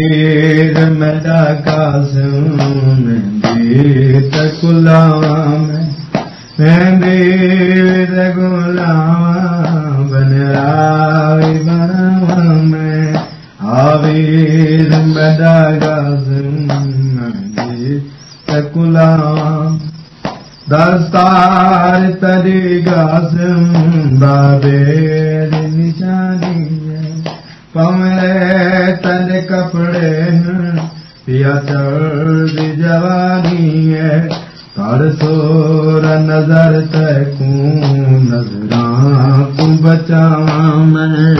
آویر میرا قاسم مہندی غلام میں مہندی غلام بن آوی بنام میں آویر میرا قاسم مہندی غلام دستار تری قاسم بابے نشانی ہے کمرے تن کپڑے یا چڑھ جوانی ہے کر سور نظر تکوں نظراں کو بچاواں میں